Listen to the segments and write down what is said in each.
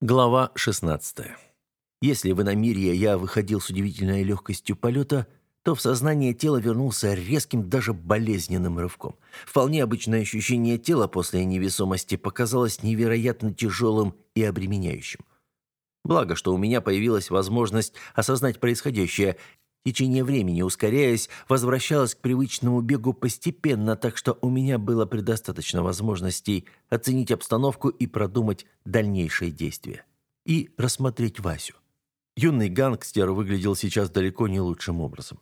Глава 16. Если в иномирье я выходил с удивительной легкостью полета, то в сознание тела вернулся резким, даже болезненным рывком. Вполне обычное ощущение тела после невесомости показалось невероятно тяжелым и обременяющим. Благо, что у меня появилась возможность осознать происходящее течение времени, ускоряясь, возвращалось к привычному бегу постепенно, так что у меня было предостаточно возможностей оценить обстановку и продумать дальнейшие действия. И рассмотреть Васю. Юный гангстер выглядел сейчас далеко не лучшим образом.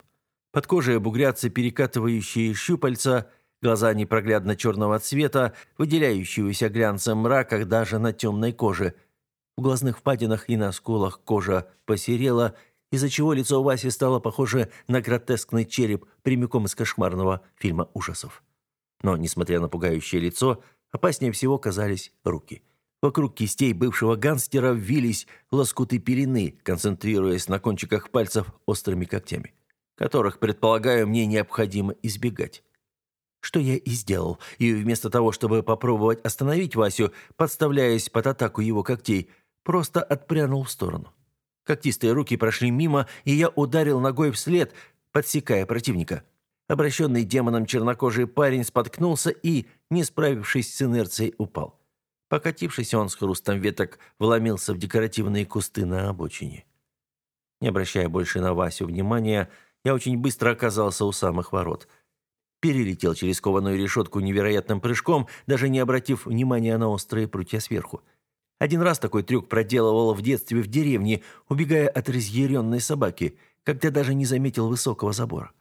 Под кожей бугрятся перекатывающие щупальца, глаза непроглядно черного цвета, выделяющегося глянцем мрака даже на темной коже. В глазных впадинах и на сколах кожа посерела – из-за чего лицо Васи стало похоже на гротескный череп прямиком из кошмарного фильма ужасов. Но, несмотря на пугающее лицо, опаснее всего казались руки. Вокруг кистей бывшего гангстера вились лоскуты пелены, концентрируясь на кончиках пальцев острыми когтями, которых, предполагаю, мне необходимо избегать. Что я и сделал, и вместо того, чтобы попробовать остановить Васю, подставляясь под атаку его когтей, просто отпрянул в сторону. Когтистые руки прошли мимо, и я ударил ногой вслед, подсекая противника. Обращенный демоном чернокожий парень споткнулся и, не справившись с инерцией, упал. Покатившись, он с хрустом веток вломился в декоративные кусты на обочине. Не обращая больше на Васю внимания, я очень быстро оказался у самых ворот. Перелетел через кованую решетку невероятным прыжком, даже не обратив внимания на острые прутья сверху. Один раз такой трюк проделывала в детстве в деревне, убегая от разъяренной собаки, когда даже не заметил высокого забора.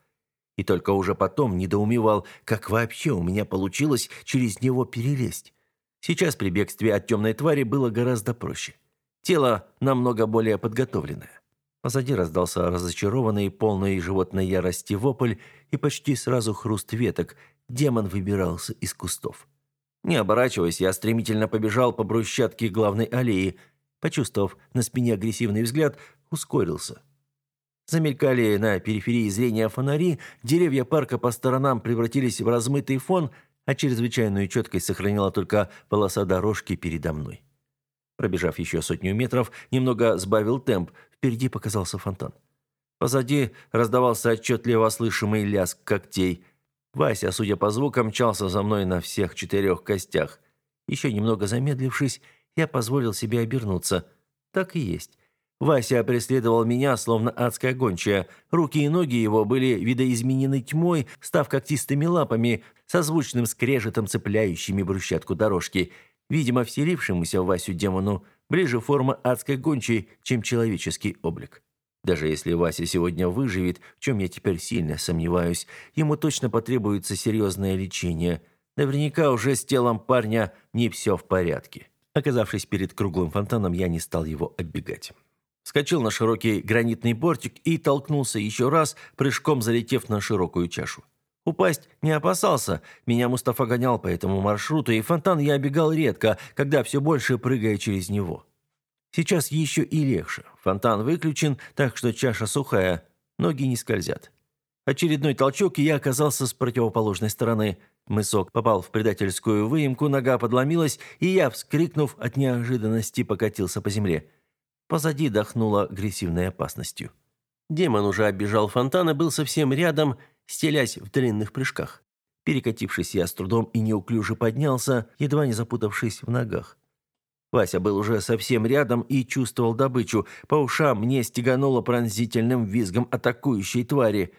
И только уже потом недоумевал, как вообще у меня получилось через него перелезть. Сейчас при бегстве от темной твари было гораздо проще. Тело намного более подготовленное. Позади раздался разочарованный, полный животной ярости вопль и почти сразу хруст веток. Демон выбирался из кустов. Не оборачиваясь, я стремительно побежал по брусчатке главной аллеи. Почувствовав на спине агрессивный взгляд, ускорился. Замелькали на периферии зрения фонари, деревья парка по сторонам превратились в размытый фон, а чрезвычайную четкость сохранила только полоса дорожки передо мной. Пробежав еще сотню метров, немного сбавил темп, впереди показался фонтан. Позади раздавался отчетливо слышимый лязг когтей – Вася, судя по звукам, мчался за мной на всех четырех костях. Еще немного замедлившись, я позволил себе обернуться. Так и есть. Вася преследовал меня, словно адская гончая. Руки и ноги его были видоизменены тьмой, став когтистыми лапами, со звучным скрежетом цепляющими брусчатку дорожки. Видимо, вселившемуся в Васю демону ближе форма адской гончей, чем человеческий облик. Даже если Вася сегодня выживет, в чем я теперь сильно сомневаюсь, ему точно потребуется серьезное лечение. Наверняка уже с телом парня не все в порядке. Оказавшись перед круглым фонтаном, я не стал его оббегать. Скочил на широкий гранитный бортик и толкнулся еще раз, прыжком залетев на широкую чашу. Упасть не опасался, меня Мустафа гонял по этому маршруту, и фонтан я оббегал редко, когда все больше прыгая через него. Сейчас еще и легче. Фонтан выключен, так что чаша сухая, ноги не скользят. Очередной толчок, и я оказался с противоположной стороны. Мысок попал в предательскую выемку, нога подломилась, и я, вскрикнув от неожиданности, покатился по земле. Позади дохнуло агрессивной опасностью. Демон уже оббежал фонтан и был совсем рядом, стелясь в длинных прыжках. Перекатившись, я с трудом и неуклюже поднялся, едва не запутавшись в ногах. Вася был уже совсем рядом и чувствовал добычу. По ушам мне стегануло пронзительным визгом атакующей твари.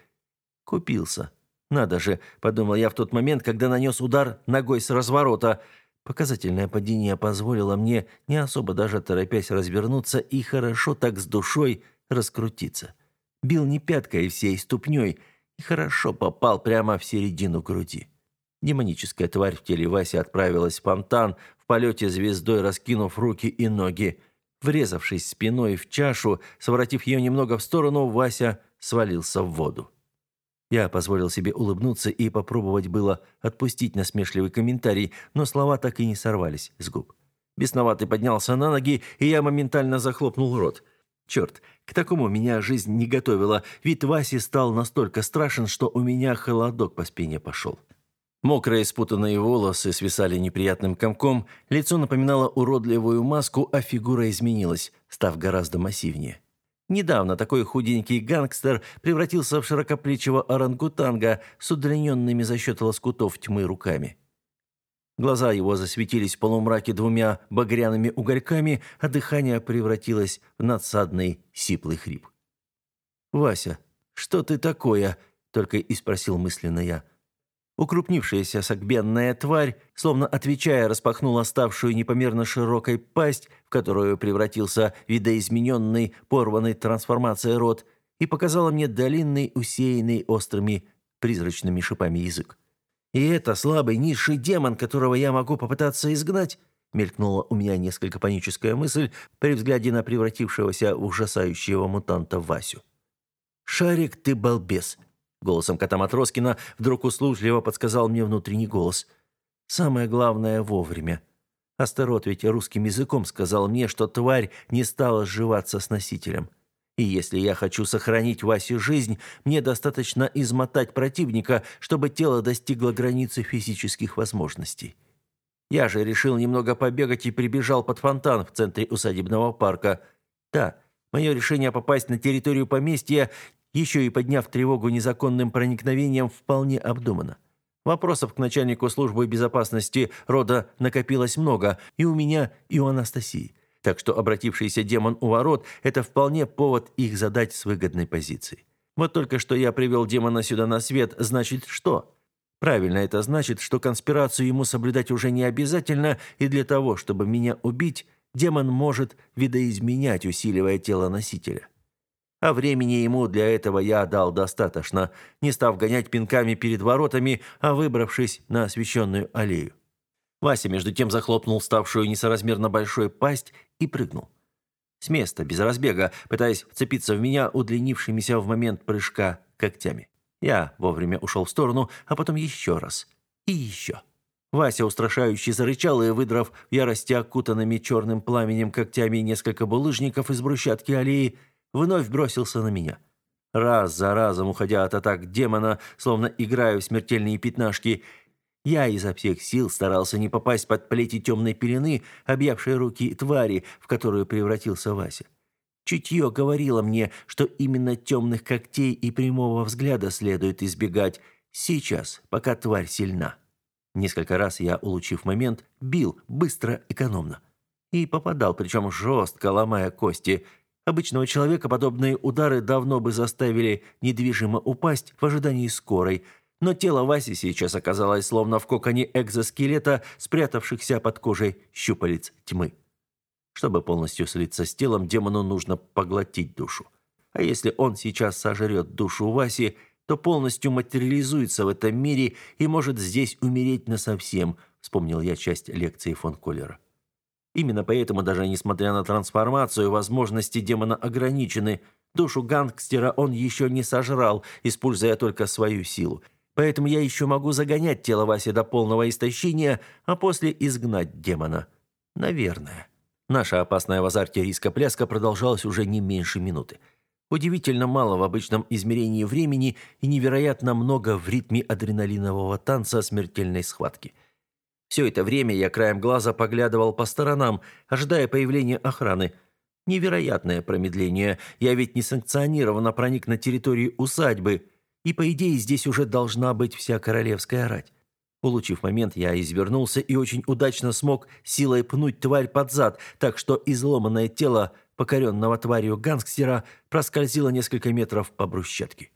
Купился. Надо же, подумал я в тот момент, когда нанес удар ногой с разворота. Показательное падение позволило мне, не особо даже торопясь развернуться и хорошо так с душой раскрутиться. Бил не пяткой а всей ступней и хорошо попал прямо в середину груди. Демоническая тварь в теле Васи отправилась в фонтан, в полете звездой раскинув руки и ноги. Врезавшись спиной в чашу, своротив ее немного в сторону, Вася свалился в воду. Я позволил себе улыбнуться и попробовать было отпустить насмешливый комментарий, но слова так и не сорвались с губ. Бесноватый поднялся на ноги, и я моментально захлопнул рот. Черт, к такому меня жизнь не готовила, ведь Васи стал настолько страшен, что у меня холодок по спине пошел. Мокрые спутанные волосы свисали неприятным комком, лицо напоминало уродливую маску, а фигура изменилась, став гораздо массивнее. Недавно такой худенький гангстер превратился в широкоплечего орангутанга с удлиненными за счет лоскутов тьмы руками. Глаза его засветились в полумраке двумя багряными угольками, а дыхание превратилось в надсадный сиплый хрип. «Вася, что ты такое?» – только и спросил мысленно я – Укрупнившаяся сагбенная тварь, словно отвечая, распахнула ставшую непомерно широкой пасть, в которую превратился видоизмененный, порванный трансформацией рот, и показала мне долинный, усеянный острыми призрачными шипами язык. «И это слабый, низший демон, которого я могу попытаться изгнать?» мелькнула у меня несколько паническая мысль при взгляде на превратившегося ужасающего мутанта Васю. «Шарик, ты балбес!» Голосом кота Матроскина вдруг услужливо подсказал мне внутренний голос. «Самое главное — вовремя». Астерот ведь русским языком сказал мне, что тварь не стала сживаться с носителем. И если я хочу сохранить Васе жизнь, мне достаточно измотать противника, чтобы тело достигло границы физических возможностей. Я же решил немного побегать и прибежал под фонтан в центре усадебного парка. Да, мое решение попасть на территорию поместья еще и подняв тревогу незаконным проникновением, вполне обдуманно. Вопросов к начальнику службы безопасности рода накопилось много, и у меня, и у Анастасии. Так что обратившийся демон у ворот – это вполне повод их задать с выгодной позиции. Вот только что я привел демона сюда на свет, значит что? Правильно, это значит, что конспирацию ему соблюдать уже не обязательно, и для того, чтобы меня убить, демон может видоизменять, усиливая тело носителя. А времени ему для этого я дал достаточно, не став гонять пинками перед воротами, а выбравшись на освещенную аллею. Вася, между тем, захлопнул ставшую несоразмерно большой пасть и прыгнул. С места, без разбега, пытаясь вцепиться в меня удлинившимися в момент прыжка когтями. Я вовремя ушел в сторону, а потом еще раз. И еще. Вася устрашающе зарычал и, выдрав в ярости окутанными черным пламенем когтями несколько булыжников из брусчатки аллеи, вновь бросился на меня. Раз за разом, уходя от атак демона, словно играю в смертельные пятнашки, я изо всех сил старался не попасть под плети темной пелены, объявшей руки твари, в которую превратился Вася. Чутье говорило мне, что именно темных когтей и прямого взгляда следует избегать сейчас, пока тварь сильна. Несколько раз я, улучив момент, бил быстро, экономно. И попадал, причем жестко, ломая кости. Обычного человека подобные удары давно бы заставили недвижимо упасть в ожидании скорой, но тело Васи сейчас оказалось словно в коконе экзоскелета, спрятавшихся под кожей щупалец тьмы. Чтобы полностью слиться с телом, демону нужно поглотить душу. А если он сейчас сожрет душу Васи, то полностью материализуется в этом мире и может здесь умереть насовсем, вспомнил я часть лекции фон Коллера. Именно поэтому, даже несмотря на трансформацию, возможности демона ограничены. Душу гангстера он еще не сожрал, используя только свою силу. Поэтому я еще могу загонять тело Васи до полного истощения, а после изгнать демона. Наверное. Наша опасная в азарте риска-пляска продолжалась уже не меньше минуты. Удивительно мало в обычном измерении времени и невероятно много в ритме адреналинового танца смертельной схватки – все это время я краем глаза поглядывал по сторонам, ожидая появления охраны. Невероятное промедление. Я ведь несанкционированно проник на территорию усадьбы, и, по идее, здесь уже должна быть вся королевская рать. Получив момент, я извернулся и очень удачно смог силой пнуть тварь под зад, так что изломанное тело покоренного тварью гангстера проскользило несколько метров по брусчатке.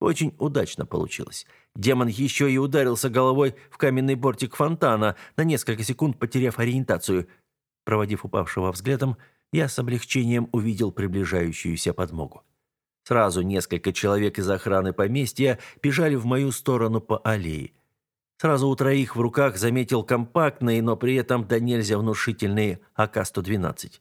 Очень удачно получилось. Демон еще и ударился головой в каменный бортик фонтана, на несколько секунд потеряв ориентацию. Проводив упавшего взглядом, я с облегчением увидел приближающуюся подмогу. Сразу несколько человек из охраны поместья бежали в мою сторону по аллее. Сразу у троих в руках заметил компактные, но при этом до да нельзя внушительные АК-112.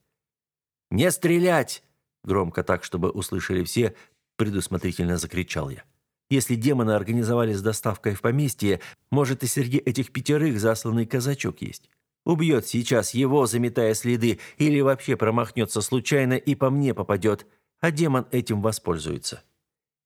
«Не стрелять!» – громко так, чтобы услышали все, предусмотрительно закричал я. Если демоны организовали с доставкой в поместье, может и среди этих пятерых засланный казачок есть. Убьет сейчас его, заметая следы, или вообще промахнется случайно и по мне попадет, а демон этим воспользуется.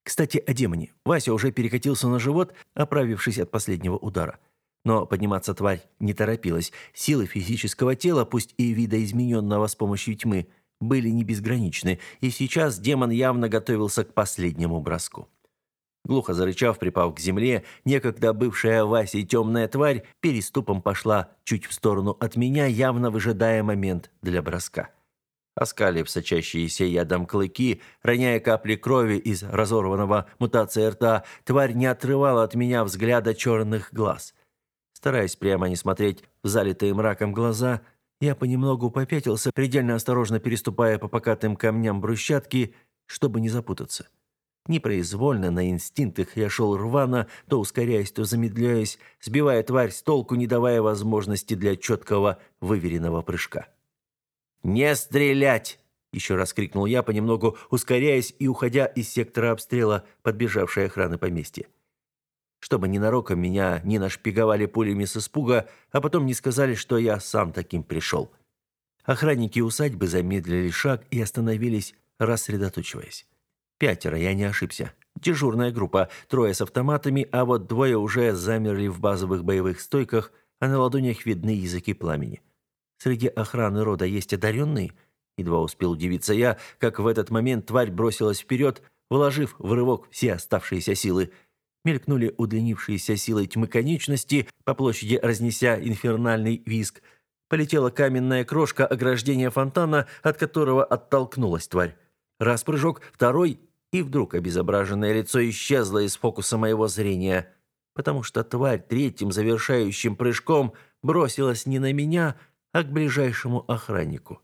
Кстати, о демоне. Вася уже перекатился на живот, оправившись от последнего удара. Но подниматься тварь не торопилась. Силы физического тела, пусть и видоизмененного с помощью тьмы, были не безграничны, и сейчас демон явно готовился к последнему броску. Глухо зарычав, припав к земле, некогда бывшая Васей темная тварь переступом пошла чуть в сторону от меня, явно выжидая момент для броска. Оскалив сочащиеся ядом клыки, роняя капли крови из разорванного мутации рта, тварь не отрывала от меня взгляда черных глаз. Стараясь прямо не смотреть в залитые мраком глаза, я понемногу попятился, предельно осторожно переступая по покатым камням брусчатки, чтобы не запутаться. — Непроизвольно, на инстинктах я шел рвано, то ускоряясь, то замедляясь, сбивая тварь с толку, не давая возможности для четкого, выверенного прыжка. «Не стрелять!» — еще раз крикнул я, понемногу ускоряясь и уходя из сектора обстрела подбежавшей охраны поместья. Чтобы ненароком меня не нашпиговали пулями с испуга, а потом не сказали, что я сам таким пришел. Охранники усадьбы замедлили шаг и остановились, рассредоточиваясь. Пятеро, я не ошибся. Дежурная группа, трое с автоматами, а вот двое уже замерли в базовых боевых стойках, а на ладонях видны языки пламени. Среди охраны рода есть одаренные? Едва успел удивиться я, как в этот момент тварь бросилась вперед, вложив в рывок все оставшиеся силы. Мелькнули удлинившиеся силой тьмы конечности, по площади разнеся инфернальный визг. Полетела каменная крошка ограждения фонтана, от которого оттолкнулась тварь. Раз прыжок, второй, и вдруг обезображенное лицо исчезло из фокуса моего зрения, потому что тварь третьим завершающим прыжком бросилась не на меня, а к ближайшему охраннику.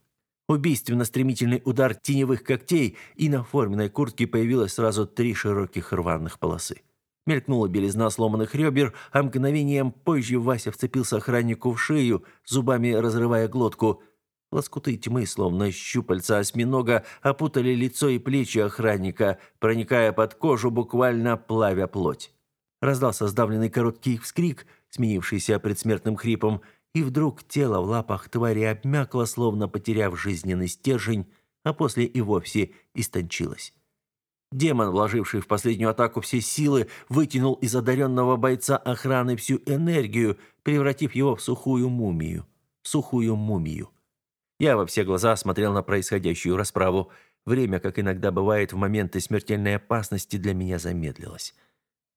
Убийственно стремительный удар теневых когтей, и на форменной куртке появилось сразу три широких рваных полосы. Мелькнула белизна сломанных ребер, а мгновением позже Вася вцепился охраннику в шею, зубами разрывая глотку – Лоскуты тьмы, словно щупальца осьминога, опутали лицо и плечи охранника, проникая под кожу, буквально плавя плоть. Раздался сдавленный короткий вскрик, сменившийся предсмертным хрипом, и вдруг тело в лапах твари обмякло, словно потеряв жизненный стержень, а после и вовсе истончилось. Демон, вложивший в последнюю атаку все силы, вытянул из одаренного бойца охраны всю энергию, превратив его в сухую мумию. Сухую мумию. Я во все глаза смотрел на происходящую расправу. Время, как иногда бывает в моменты смертельной опасности, для меня замедлилось.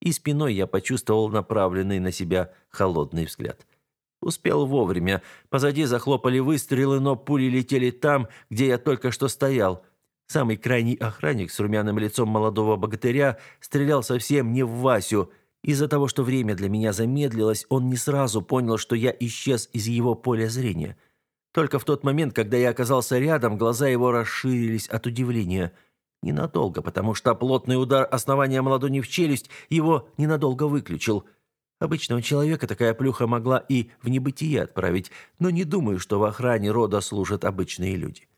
И спиной я почувствовал направленный на себя холодный взгляд. Успел вовремя. Позади захлопали выстрелы, но пули летели там, где я только что стоял. Самый крайний охранник с румяным лицом молодого богатыря стрелял совсем не в Васю. Из-за того, что время для меня замедлилось, он не сразу понял, что я исчез из его поля зрения – только в тот момент, когда я оказался рядом, глаза его расширились от удивления. Ненадолго, потому что плотный удар основания ладони в челюсть его ненадолго выключил. Обычного человека такая плюха могла и в небытие отправить, но не думаю, что в охране рода служат обычные люди.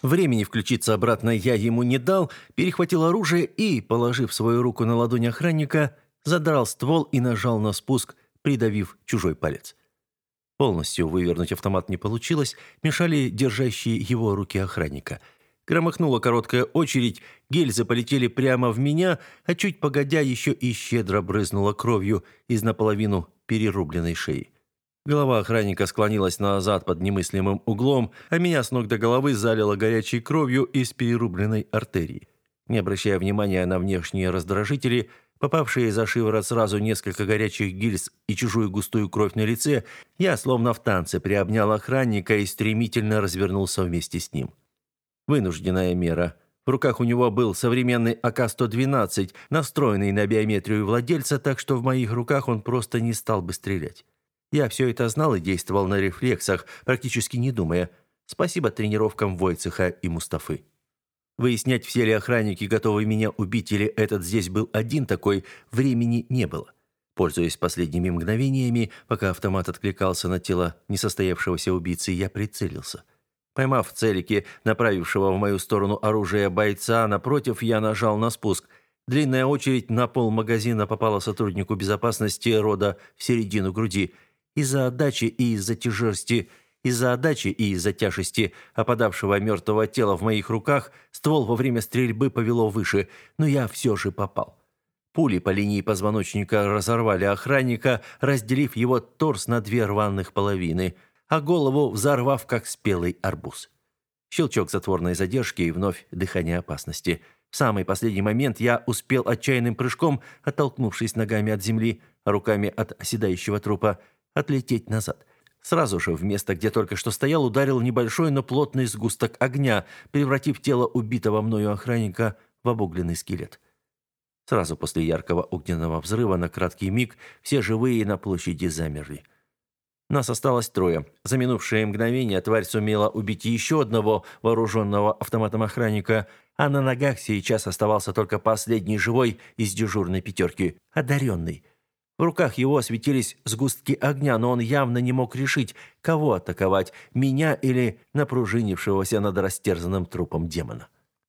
Времени включиться обратно я ему не дал, перехватил оружие и, положив свою руку на ладонь охранника, задрал ствол и нажал на спуск, придавив чужой палец. Полностью вывернуть автомат не получилось, мешали держащие его руки охранника. Громыхнула короткая очередь, гильзы полетели прямо в меня, а чуть погодя еще и щедро брызнула кровью из наполовину перерубленной шеи. Голова охранника склонилась назад под немыслимым углом, а меня с ног до головы залило горячей кровью из перерубленной артерии. Не обращая внимания на внешние раздражители – Попавшие за шиворот сразу несколько горячих гильз и чужую густую кровь на лице, я словно в танце приобнял охранника и стремительно развернулся вместе с ним. Вынужденная мера. В руках у него был современный АК-112, настроенный на биометрию владельца, так что в моих руках он просто не стал бы стрелять. Я все это знал и действовал на рефлексах, практически не думая. Спасибо тренировкам Войцеха и Мустафы. Выяснять, все ли охранники готовы меня убить или этот здесь был один такой, времени не было. Пользуясь последними мгновениями, пока автомат откликался на тело несостоявшегося убийцы, я прицелился. Поймав целики, направившего в мою сторону оружие бойца, напротив я нажал на спуск. Длинная очередь на пол магазина попала сотруднику безопасности рода в середину груди. Из-за отдачи и из-за тяжести – из-за отдачи и из-за тяжести опадавшего мертвого тела в моих руках ствол во время стрельбы повело выше, но я все же попал. Пули по линии позвоночника разорвали охранника, разделив его торс на две рваных половины, а голову взорвав, как спелый арбуз. Щелчок затворной задержки и вновь дыхание опасности. В самый последний момент я успел отчаянным прыжком, оттолкнувшись ногами от земли, руками от оседающего трупа, отлететь назад – Сразу же в место, где только что стоял, ударил небольшой, но плотный сгусток огня, превратив тело убитого мною охранника в обугленный скелет. Сразу после яркого огненного взрыва на краткий миг все живые на площади замерли. Нас осталось трое. За минувшее мгновение тварь сумела убить еще одного вооруженного автоматом охранника, а на ногах сейчас оставался только последний живой из дежурной пятерки – одаренный – в руках его светились сгустки огня, но он явно не мог решить, кого атаковать, меня или напружинившегося над растерзанным трупом демона.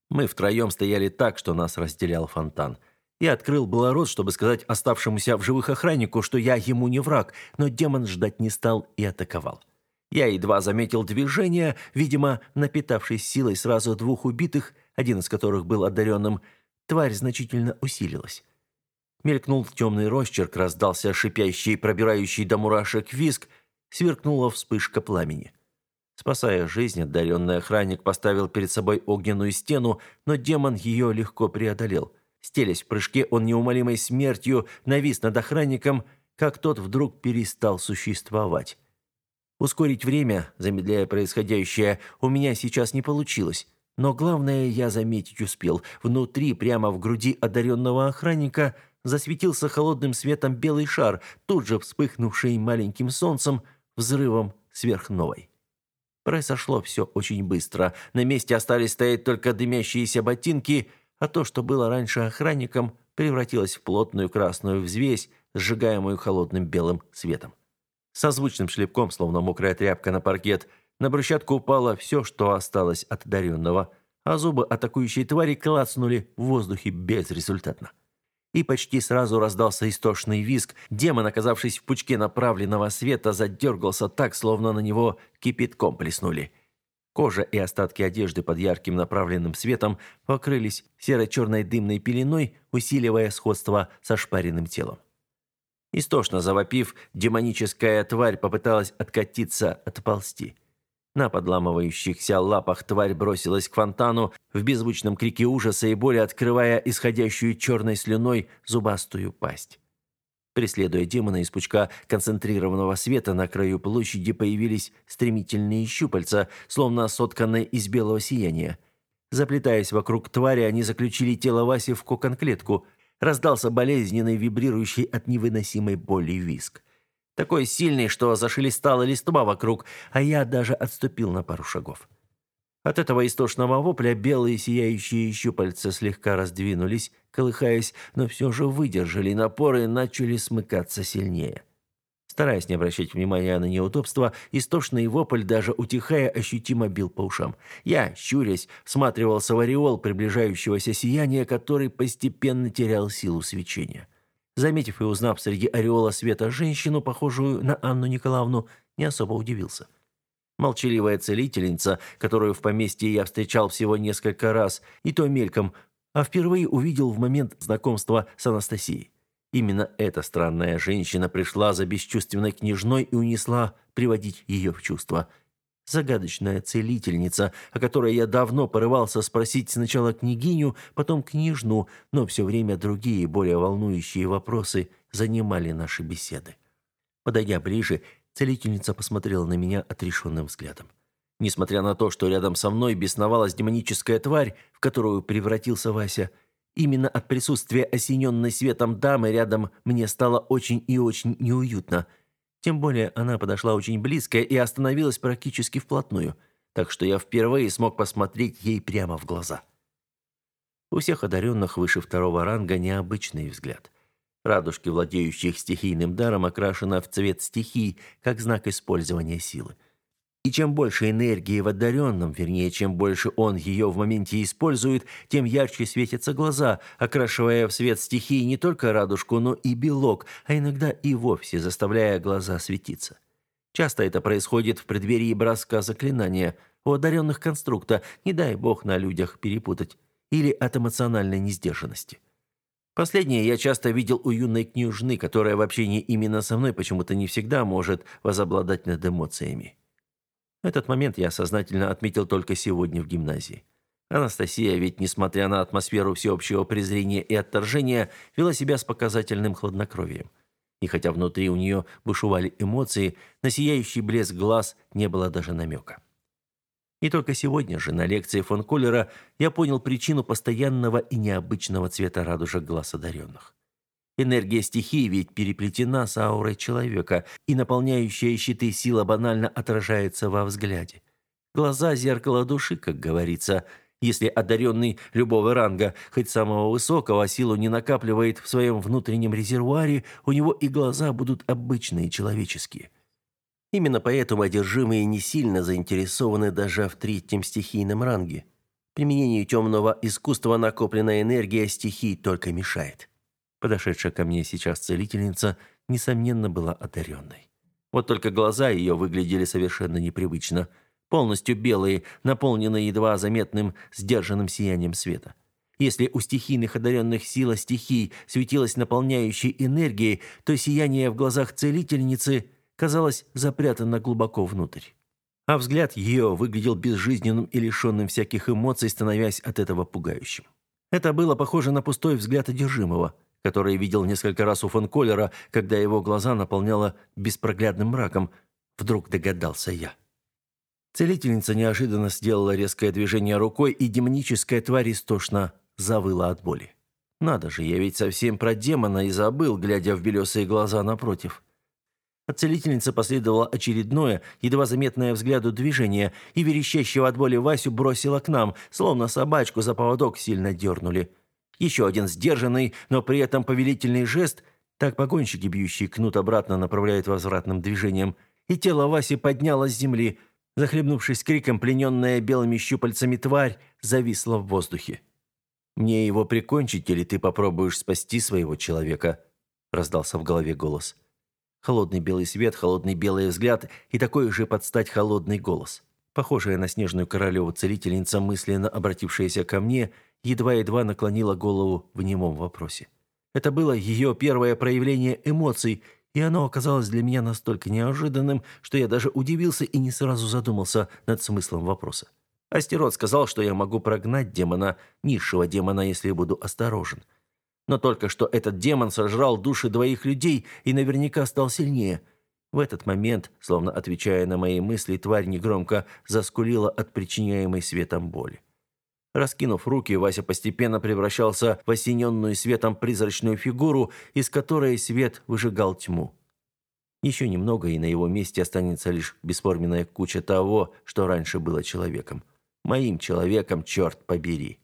Мы втроем стояли так, что нас разделял фонтан. Я открыл было рот, чтобы сказать оставшемуся в живых охраннику, что я ему не враг, но демон ждать не стал и атаковал. Я едва заметил движение, видимо, напитавшись силой сразу двух убитых, один из которых был одаренным, тварь значительно усилилась. Мелькнул темный росчерк, раздался шипящий, пробирающий до мурашек виск, сверкнула вспышка пламени. Спасая жизнь, одаренный охранник поставил перед собой огненную стену, но демон ее легко преодолел. Стелясь в прыжке, он неумолимой смертью навис над охранником, как тот вдруг перестал существовать. Ускорить время, замедляя происходящее, у меня сейчас не получилось. Но главное я заметить успел. Внутри, прямо в груди одаренного охранника – засветился холодным светом белый шар, тут же вспыхнувший маленьким солнцем, взрывом сверхновой. Произошло все очень быстро. На месте остались стоять только дымящиеся ботинки, а то, что было раньше охранником, превратилось в плотную красную взвесь, сжигаемую холодным белым светом. Созвучным шлепком, словно мокрая тряпка на паркет, на брусчатку упало все, что осталось от даренного, а зубы атакующей твари клацнули в воздухе безрезультатно и почти сразу раздался истошный визг. Демон, оказавшись в пучке направленного света, задергался так, словно на него кипятком плеснули. Кожа и остатки одежды под ярким направленным светом покрылись серо-черной дымной пеленой, усиливая сходство со шпаренным телом. Истошно завопив, демоническая тварь попыталась откатиться, отползти. На подламывающихся лапах тварь бросилась к фонтану в беззвучном крике ужаса и боли, открывая исходящую черной слюной зубастую пасть. Преследуя демона из пучка концентрированного света, на краю площади появились стремительные щупальца, словно сотканные из белого сияния. Заплетаясь вокруг твари, они заключили тело Васи в кокон-клетку. Раздался болезненный, вибрирующий от невыносимой боли виск такой сильный, что зашелестала листва вокруг, а я даже отступил на пару шагов. От этого истошного вопля белые сияющие щупальца слегка раздвинулись, колыхаясь, но все же выдержали напор и начали смыкаться сильнее. Стараясь не обращать внимания на неудобства, истошный вопль, даже утихая, ощутимо бил по ушам. Я, щурясь, всматривался в ореол приближающегося сияния, который постепенно терял силу свечения. Заметив и узнав среди ореола света женщину, похожую на Анну Николаевну, не особо удивился. Молчаливая целительница, которую в поместье я встречал всего несколько раз, и то мельком, а впервые увидел в момент знакомства с Анастасией. Именно эта странная женщина пришла за бесчувственной княжной и унесла приводить ее в чувство – Загадочная целительница, о которой я давно порывался спросить сначала княгиню, потом княжну, но все время другие, более волнующие вопросы занимали наши беседы. Подойдя ближе, целительница посмотрела на меня отрешенным взглядом. Несмотря на то, что рядом со мной бесновалась демоническая тварь, в которую превратился Вася, именно от присутствия осененной светом дамы рядом мне стало очень и очень неуютно – тем более она подошла очень близко и остановилась практически вплотную, так что я впервые смог посмотреть ей прямо в глаза. У всех одаренных выше второго ранга необычный взгляд. Радужки, владеющих стихийным даром, окрашены в цвет стихий, как знак использования силы. И чем больше энергии в отдаленном, вернее, чем больше он ее в моменте использует, тем ярче светятся глаза, окрашивая в свет стихии не только радужку, но и белок, а иногда и вовсе заставляя глаза светиться. Часто это происходит в преддверии броска заклинания у одаренных конструкта, не дай бог на людях перепутать, или от эмоциональной несдержанности. Последнее я часто видел у юной княжны, которая в общении именно со мной почему-то не всегда может возобладать над эмоциями. Этот момент я сознательно отметил только сегодня в гимназии. Анастасия ведь, несмотря на атмосферу всеобщего презрения и отторжения, вела себя с показательным хладнокровием. И хотя внутри у нее бушевали эмоции, на сияющий блеск глаз не было даже намека. И только сегодня же на лекции фон Коллера я понял причину постоянного и необычного цвета радужек глаз одаренных. Энергия стихии ведь переплетена с аурой человека, и наполняющая щиты сила банально отражается во взгляде. Глаза – зеркало души, как говорится. Если одаренный любого ранга, хоть самого высокого, силу не накапливает в своем внутреннем резервуаре, у него и глаза будут обычные, человеческие. Именно поэтому одержимые не сильно заинтересованы даже в третьем стихийном ранге. Применению темного искусства накопленная энергия стихий только мешает. Подошедшая ко мне сейчас целительница, несомненно, была одаренной. Вот только глаза ее выглядели совершенно непривычно, полностью белые, наполненные едва заметным сдержанным сиянием света. Если у стихийных одаренных сила стихий светилась наполняющей энергией, то сияние в глазах целительницы казалось запрятано глубоко внутрь. А взгляд ее выглядел безжизненным и лишенным всяких эмоций, становясь от этого пугающим. Это было похоже на пустой взгляд одержимого – Который видел несколько раз у фон Коллера, когда его глаза наполняло беспроглядным мраком, вдруг догадался я. Целительница неожиданно сделала резкое движение рукой, и демоническая тварь истошно завыла от боли. Надо же, я ведь совсем про демона и забыл, глядя в белесые глаза напротив. От целительницы последовало очередное, едва заметное взгляду движение, и верещащего от боли Васю бросило к нам, словно собачку за поводок сильно дернули – еще один сдержанный, но при этом повелительный жест, так погонщики, бьющие кнут обратно, направляют возвратным движением, и тело Васи поднялось с земли. Захлебнувшись криком, плененная белыми щупальцами тварь зависла в воздухе. «Мне его прикончить, или ты попробуешь спасти своего человека?» – раздался в голове голос. Холодный белый свет, холодный белый взгляд и такой же подстать холодный голос похожая на снежную королеву целительница, мысленно обратившаяся ко мне едва-едва наклонила голову в немом вопросе. Это было ее первое проявление эмоций, и оно оказалось для меня настолько неожиданным, что я даже удивился и не сразу задумался над смыслом вопроса. Астерот сказал, что я могу прогнать демона, низшего демона, если буду осторожен. Но только что этот демон сожрал души двоих людей и наверняка стал сильнее. В этот момент, словно отвечая на мои мысли, тварь негромко заскулила от причиняемой светом боли. Раскинув руки, Вася постепенно превращался в осененную светом призрачную фигуру, из которой свет выжигал тьму. Еще немного, и на его месте останется лишь бесформенная куча того, что раньше было человеком. Моим человеком, черт побери.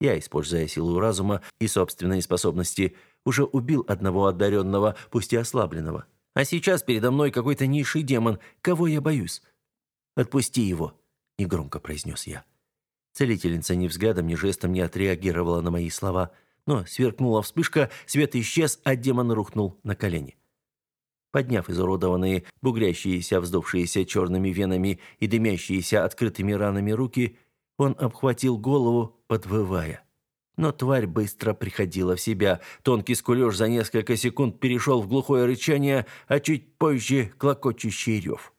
Я, используя силу разума и собственные способности, уже убил одного одаренного, пусть и ослабленного. А сейчас передо мной какой-то низший демон. Кого я боюсь? «Отпусти его», — негромко произнес я. Целительница ни взглядом, ни жестом не отреагировала на мои слова, но сверкнула вспышка, свет исчез, а демон рухнул на колени. Подняв изуродованные, бугрящиеся, вздувшиеся черными венами и дымящиеся открытыми ранами руки, он обхватил голову, подвывая. Но тварь быстро приходила в себя. Тонкий скулёж за несколько секунд перешел в глухое рычание, а чуть позже – клокочущий рев.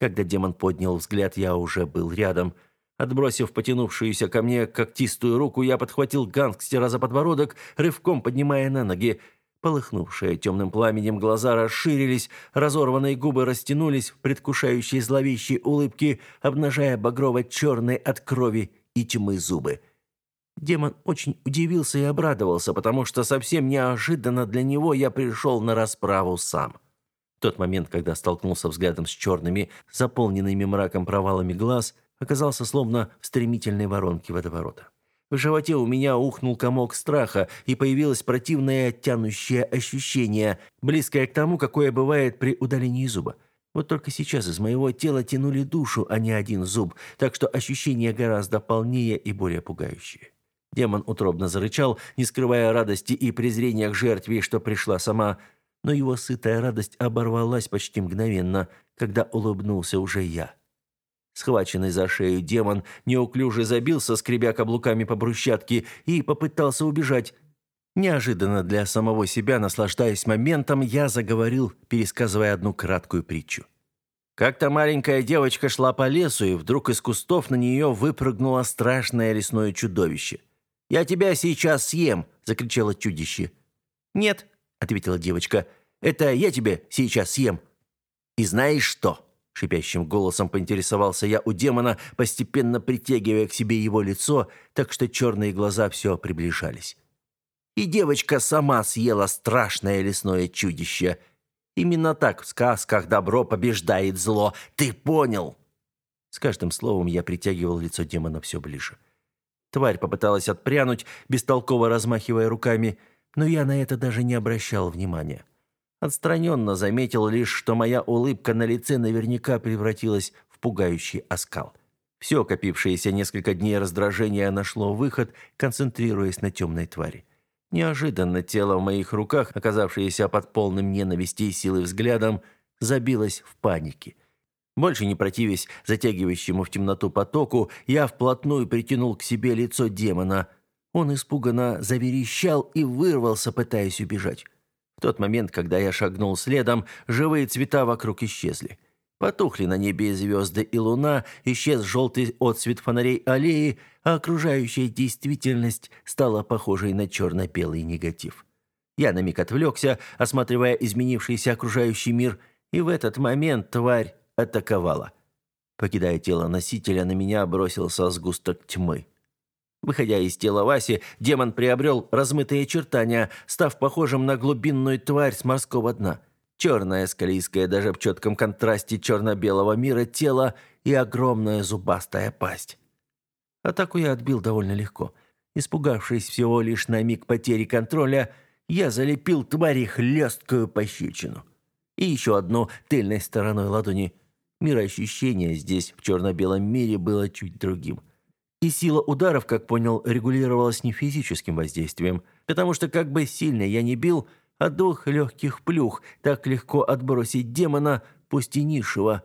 Когда демон поднял взгляд, я уже был рядом – Отбросив потянувшуюся ко мне когтистую руку, я подхватил гангстера за подбородок, рывком поднимая на ноги. Полыхнувшие темным пламенем глаза расширились, разорванные губы растянулись в предвкушающей зловещей улыбке, обнажая багрово-черные от крови и тьмы зубы. Демон очень удивился и обрадовался, потому что совсем неожиданно для него я пришел на расправу сам. В тот момент, когда столкнулся взглядом с черными, заполненными мраком провалами глаз, оказался словно в стремительной воронке водоворота. В животе у меня ухнул комок страха, и появилось противное тянущее ощущение, близкое к тому, какое бывает при удалении зуба. Вот только сейчас из моего тела тянули душу, а не один зуб, так что ощущение гораздо полнее и более пугающее. Демон утробно зарычал, не скрывая радости и презрения к жертве, что пришла сама, но его сытая радость оборвалась почти мгновенно, когда улыбнулся уже я. Схваченный за шею демон неуклюже забился, скребя каблуками по брусчатке, и попытался убежать. Неожиданно для самого себя, наслаждаясь моментом, я заговорил, пересказывая одну краткую притчу. Как-то маленькая девочка шла по лесу, и вдруг из кустов на нее выпрыгнуло страшное лесное чудовище. «Я тебя сейчас съем!» – закричало чудище. «Нет», – ответила девочка, – «это я тебя сейчас съем». «И знаешь что?» Шипящим голосом поинтересовался я у демона, постепенно притягивая к себе его лицо, так что черные глаза все приближались. И девочка сама съела страшное лесное чудище. Именно так в сказках добро побеждает зло. Ты понял? С каждым словом я притягивал лицо демона все ближе. Тварь попыталась отпрянуть, бестолково размахивая руками, но я на это даже не обращал внимания. Отстраненно заметил лишь, что моя улыбка на лице наверняка превратилась в пугающий оскал. Все копившееся несколько дней раздражение нашло выход, концентрируясь на темной твари. Неожиданно тело в моих руках, оказавшееся под полным ненависти и силы взглядом, забилось в панике. Больше не противясь затягивающему в темноту потоку, я вплотную притянул к себе лицо демона. Он испуганно заверещал и вырвался, пытаясь убежать. В тот момент, когда я шагнул следом, живые цвета вокруг исчезли. Потухли на небе звезды, и луна, исчез желтый отсвет фонарей аллеи, а окружающая действительность стала похожей на черно-белый негатив. Я на миг отвлекся, осматривая изменившийся окружающий мир, и в этот момент тварь атаковала. Покидая тело носителя, на меня бросился сгусток тьмы. Выходя из тела Васи, демон приобрел размытые очертания, став похожим на глубинную тварь с морского дна. Черное, скалийское даже в четком контрасте черно-белого мира тело и огромная зубастая пасть. Атаку я отбил довольно легко. Испугавшись всего лишь на миг потери контроля, я залепил твари хлесткую пощечину. И еще одну тыльной стороной ладони. Мироощущение здесь, в черно-белом мире, было чуть другим – и сила ударов, как понял, регулировалась не физическим воздействием, потому что как бы сильно я ни бил, от двух легких плюх так легко отбросить демона, пусть и низшего.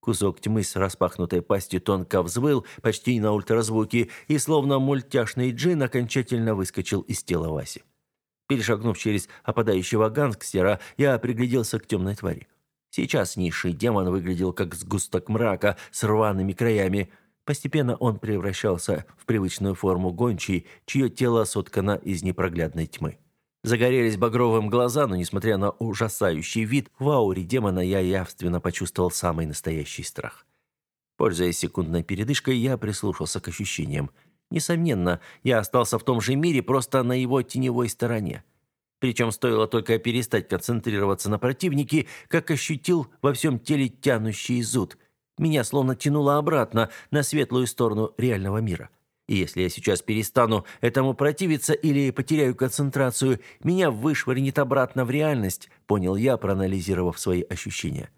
Кусок тьмы с распахнутой пастью тонко взвыл, почти на ультразвуке, и словно мультяшный джин окончательно выскочил из тела Васи. Перешагнув через опадающего гангстера, я пригляделся к темной твари. Сейчас низший демон выглядел как сгусток мрака с рваными краями – Постепенно он превращался в привычную форму гончей, чье тело соткано из непроглядной тьмы. Загорелись багровым глаза, но, несмотря на ужасающий вид, в ауре демона я явственно почувствовал самый настоящий страх. Пользуясь секундной передышкой, я прислушался к ощущениям. Несомненно, я остался в том же мире, просто на его теневой стороне. Причем стоило только перестать концентрироваться на противнике, как ощутил во всем теле тянущий зуд – меня словно тянуло обратно на светлую сторону реального мира. И если я сейчас перестану этому противиться или потеряю концентрацию, меня вышвырнет обратно в реальность, понял я, проанализировав свои ощущения.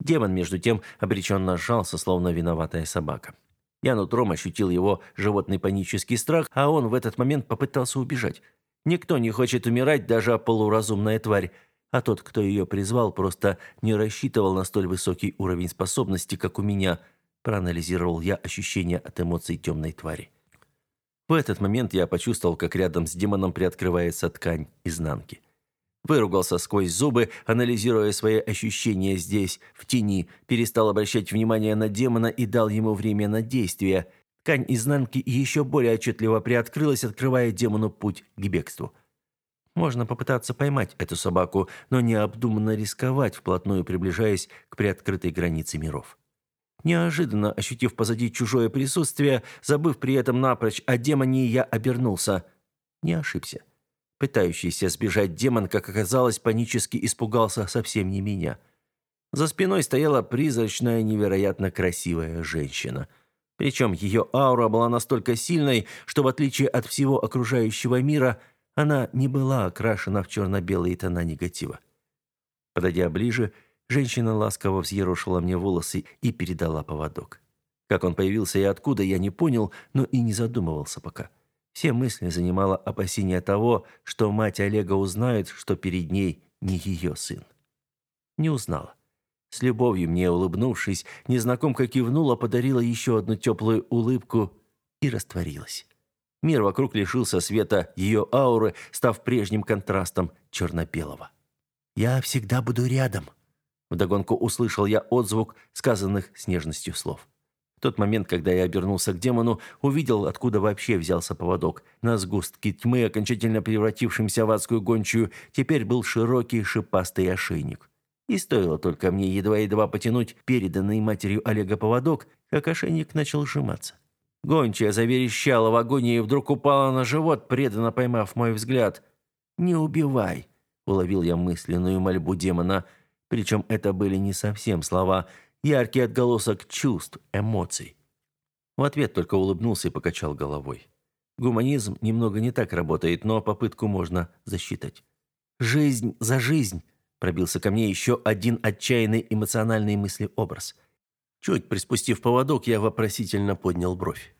Демон, между тем, обреченно сжался, словно виноватая собака. Я нутром ощутил его животный панический страх, а он в этот момент попытался убежать. Никто не хочет умирать, даже полуразумная тварь а тот, кто ее призвал, просто не рассчитывал на столь высокий уровень способности, как у меня, проанализировал я ощущения от эмоций темной твари. В этот момент я почувствовал, как рядом с демоном приоткрывается ткань изнанки. Выругался сквозь зубы, анализируя свои ощущения здесь, в тени, перестал обращать внимание на демона и дал ему время на действие. Ткань изнанки еще более отчетливо приоткрылась, открывая демону путь к бегству. Можно попытаться поймать эту собаку, но необдуманно рисковать, вплотную приближаясь к приоткрытой границе миров. Неожиданно ощутив позади чужое присутствие, забыв при этом напрочь о демоне, я обернулся. Не ошибся. Пытающийся сбежать демон, как оказалось, панически испугался совсем не меня. За спиной стояла призрачная, невероятно красивая женщина. Причем ее аура была настолько сильной, что, в отличие от всего окружающего мира – она не была окрашена в черно-белые тона негатива. Подойдя ближе, женщина ласково взъерошила мне волосы и передала поводок. Как он появился и откуда, я не понял, но и не задумывался пока. Все мысли занимало опасение того, что мать Олега узнает, что перед ней не ее сын. Не узнала. С любовью мне улыбнувшись, незнакомка кивнула, подарила еще одну теплую улыбку и растворилась. Мир вокруг лишился света ее ауры, став прежним контрастом черно-белого. «Я всегда буду рядом», — вдогонку услышал я отзвук сказанных с нежностью слов. В тот момент, когда я обернулся к демону, увидел, откуда вообще взялся поводок. На сгустке тьмы, окончательно превратившемся в адскую гончую, теперь был широкий шипастый ошейник. И стоило только мне едва-едва потянуть переданный матерью Олега поводок, как ошейник начал сжиматься. Гончая заверещала в агонии и вдруг упала на живот, преданно поймав мой взгляд. «Не убивай!» — уловил я мысленную мольбу демона. Причем это были не совсем слова, яркий отголосок чувств, эмоций. В ответ только улыбнулся и покачал головой. Гуманизм немного не так работает, но попытку можно засчитать. «Жизнь за жизнь!» – пробился ко мне еще один отчаянный эмоциональный мыслеобраз – Чуть приспустив поводок, я вопросительно поднял бровь.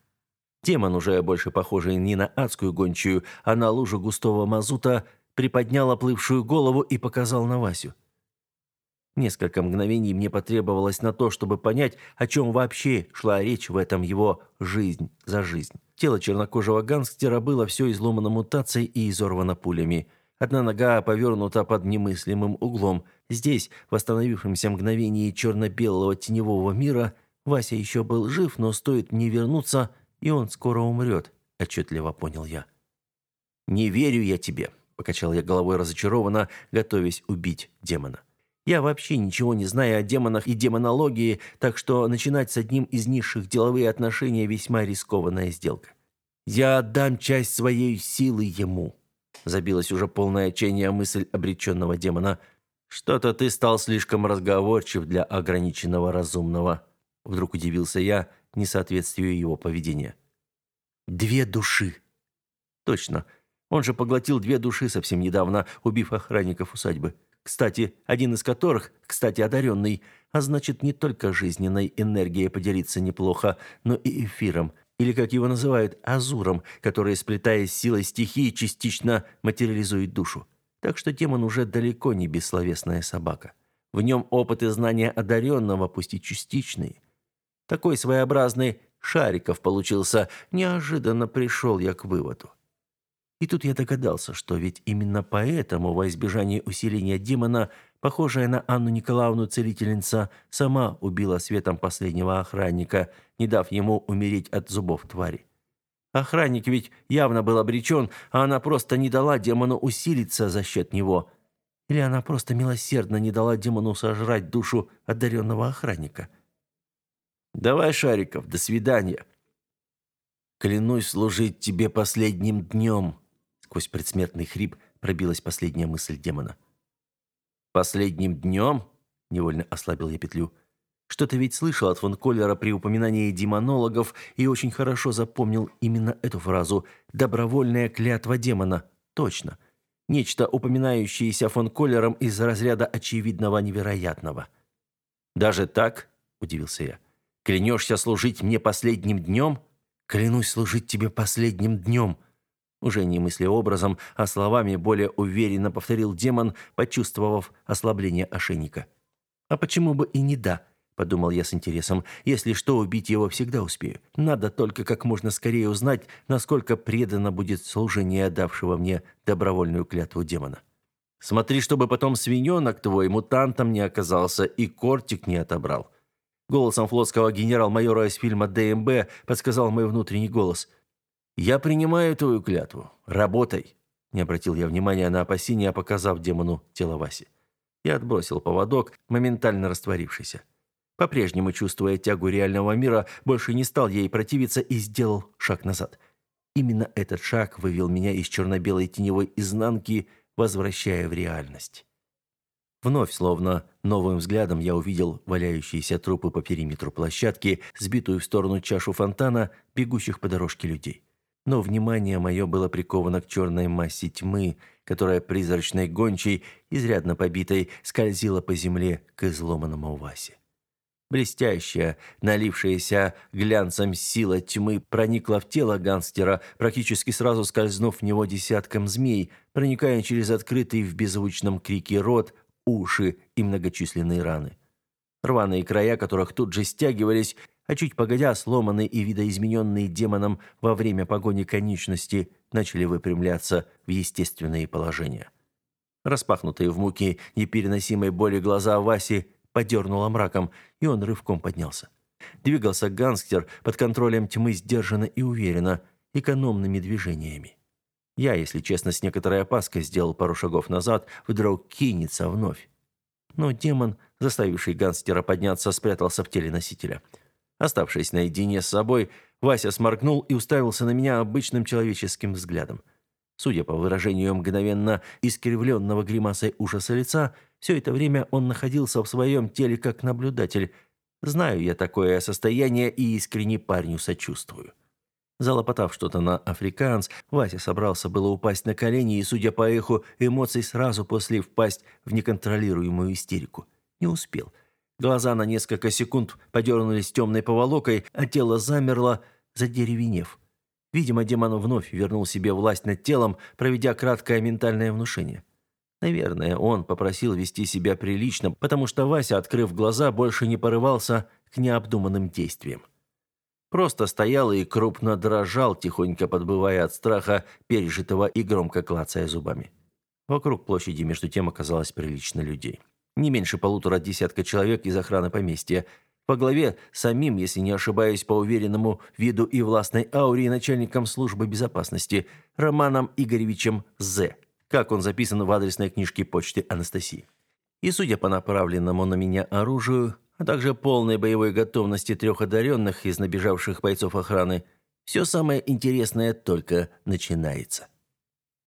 Демон, уже больше похожий не на адскую гончую, а на лужу густого мазута, приподнял оплывшую голову и показал на Васю. Несколько мгновений мне потребовалось на то, чтобы понять, о чем вообще шла речь в этом его «жизнь за жизнь». Тело чернокожего гангстера было все изломано мутацией и изорвано пулями – Одна нога повернута под немыслимым углом. Здесь, в остановившемся мгновении черно-белого теневого мира, Вася еще был жив, но стоит мне вернуться, и он скоро умрет, отчетливо понял я. «Не верю я тебе», — покачал я головой разочарованно, готовясь убить демона. Я вообще ничего не знаю о демонах и демонологии, так что начинать с одним из низших деловые отношения весьма рискованная сделка. Я отдам часть своей силы ему. Забилась уже полное чения мысль обреченного демона. «Что-то ты стал слишком разговорчив для ограниченного разумного», – вдруг удивился я несоответствию его поведения. «Две души!» «Точно. Он же поглотил две души совсем недавно, убив охранников усадьбы. Кстати, один из которых, кстати, одаренный, а значит, не только жизненной энергией поделиться неплохо, но и эфиром, или, как его называют, азуром, который, сплетаясь силой стихии, частично материализует душу. Так что демон уже далеко не бессловесная собака. В нем опыт и знания одаренного, пусть и частичные. Такой своеобразный Шариков получился. Неожиданно пришел я к выводу. И тут я догадался, что ведь именно поэтому, во избежание усиления демона, похожая на Анну Николаевну целительница, сама убила светом последнего охранника, не дав ему умереть от зубов твари. Охранник ведь явно был обречен, а она просто не дала демону усилиться за счет него. Или она просто милосердно не дала демону сожрать душу одаренного охранника. «Давай, Шариков, до свидания». «Клянусь служить тебе последним днем», — сквозь предсмертный хрип пробилась последняя мысль демона. «Демона». Последним днем?» – невольно ослабил я петлю. «Что-то ведь слышал от фон Коллера при упоминании демонологов и очень хорошо запомнил именно эту фразу «добровольная клятва демона». Точно. Нечто, упоминающееся фон Коллером из разряда очевидного невероятного. «Даже так?» – удивился я. «Клянешься служить мне последним днем?» «Клянусь служить тебе последним днем», уже не мыслеобразом, а словами более уверенно повторил демон, почувствовав ослабление ошейника. «А почему бы и не да?» – подумал я с интересом. «Если что, убить его всегда успею. Надо только как можно скорее узнать, насколько предано будет служение отдавшего мне добровольную клятву демона». «Смотри, чтобы потом свиненок твой мутантом не оказался и кортик не отобрал». Голосом флотского генерал-майора из фильма «ДМБ» подсказал мой внутренний голос – «Я принимаю твою клятву. Работай!» Не обратил я внимания на опасения, показав демону тело Васи. Я отбросил поводок, моментально растворившийся. По-прежнему, чувствуя тягу реального мира, больше не стал ей противиться и сделал шаг назад. Именно этот шаг вывел меня из черно-белой теневой изнанки, возвращая в реальность. Вновь, словно новым взглядом, я увидел валяющиеся трупы по периметру площадки, сбитую в сторону чашу фонтана, бегущих по дорожке людей но внимание мое было приковано к черной массе тьмы, которая призрачной гончей, изрядно побитой, скользила по земле к изломанному Васе. Блестящая, налившаяся глянцем сила тьмы проникла в тело гангстера, практически сразу скользнув в него десятком змей, проникая через открытый в беззвучном крике рот, уши и многочисленные раны. Рваные края которых тут же стягивались, а чуть погодя сломанные и видоизмененные демоном во время погони конечности начали выпрямляться в естественные положения. Распахнутые в муке непереносимой боли глаза Васи подернуло мраком, и он рывком поднялся. Двигался гангстер под контролем тьмы сдержанно и уверенно, экономными движениями. Я, если честно, с некоторой опаской сделал пару шагов назад, вдруг кинется вновь. Но демон, заставивший гангстера подняться, спрятался в теле носителя – Оставшись наедине с собой, Вася сморгнул и уставился на меня обычным человеческим взглядом. Судя по выражению мгновенно искривленного гримасой ужаса лица, все это время он находился в своем теле как наблюдатель. Знаю я такое состояние и искренне парню сочувствую. Залопотав что-то на африканс, Вася собрался было упасть на колени и, судя по эху эмоций, сразу после впасть в неконтролируемую истерику. Не успел – Глаза на несколько секунд подернулись темной поволокой, а тело замерло, задеревенев. Видимо, демон вновь вернул себе власть над телом, проведя краткое ментальное внушение. Наверное, он попросил вести себя прилично, потому что Вася, открыв глаза, больше не порывался к необдуманным действиям. Просто стоял и крупно дрожал, тихонько подбывая от страха пережитого и громко клацая зубами. Вокруг площади между тем оказалось прилично людей не меньше полутора десятка человек из охраны поместья. По главе самим, если не ошибаюсь, по уверенному виду и властной ауре начальником службы безопасности Романом Игоревичем З., как он записан в адресной книжке почты Анастасии. И судя по направленному на меня оружию, а также полной боевой готовности трех одаренных из набежавших бойцов охраны, все самое интересное только начинается.